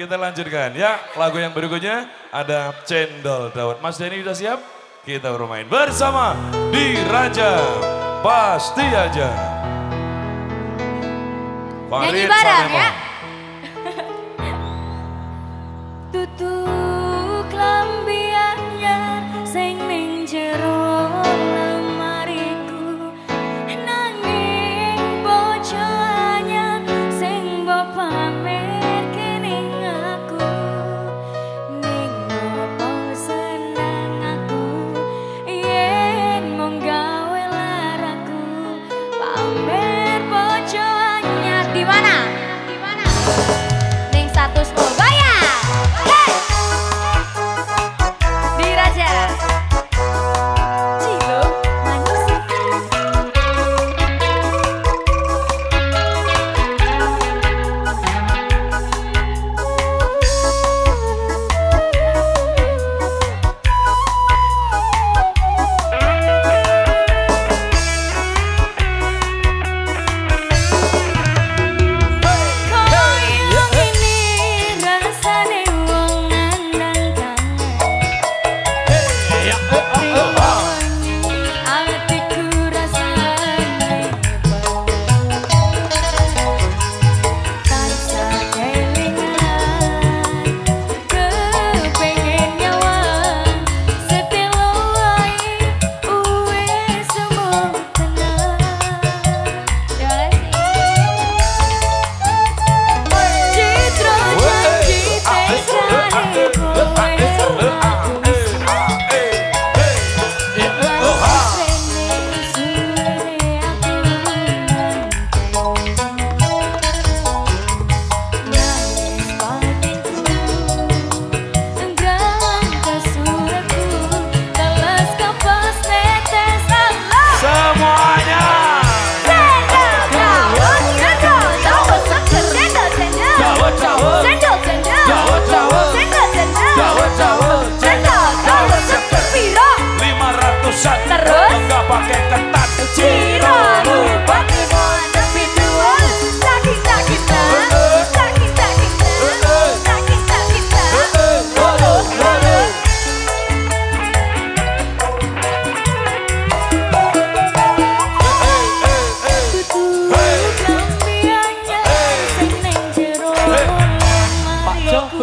Kita lanjutkan ya. Lagu yang berikutnya ada Cendol Dawet. Mas Denny sudah siap? Kita bermain bersama di Raja. Pasti aja. Pak Nyanyi bareng ya. Tutup.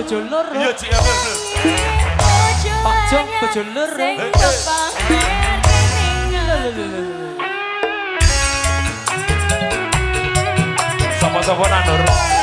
bojo loro. Iya, Cik. Iya, iya. Pak eh, eh. nandur.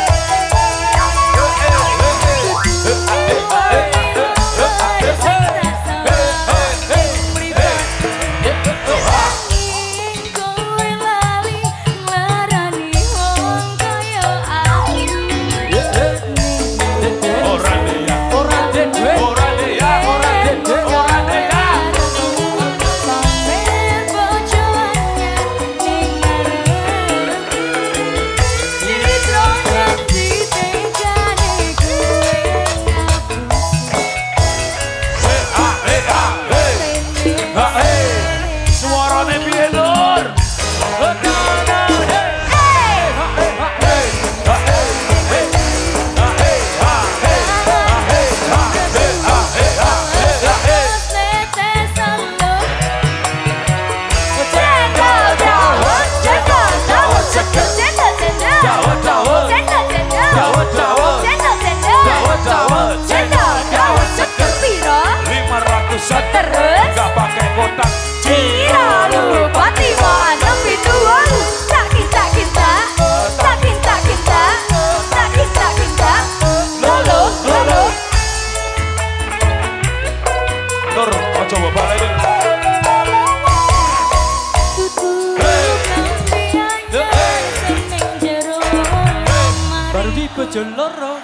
bojo loro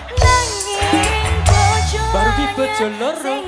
baru di bojo sing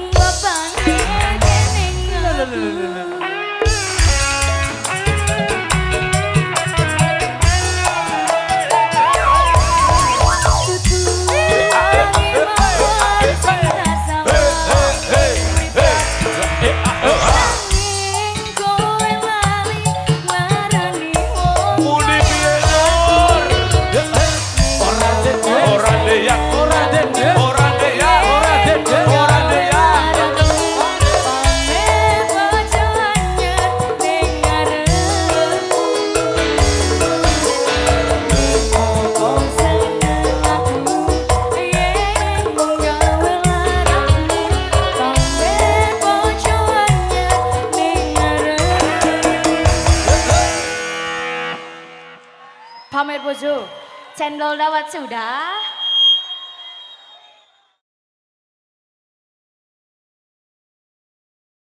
pamer bojo. Cendol dawet sudah.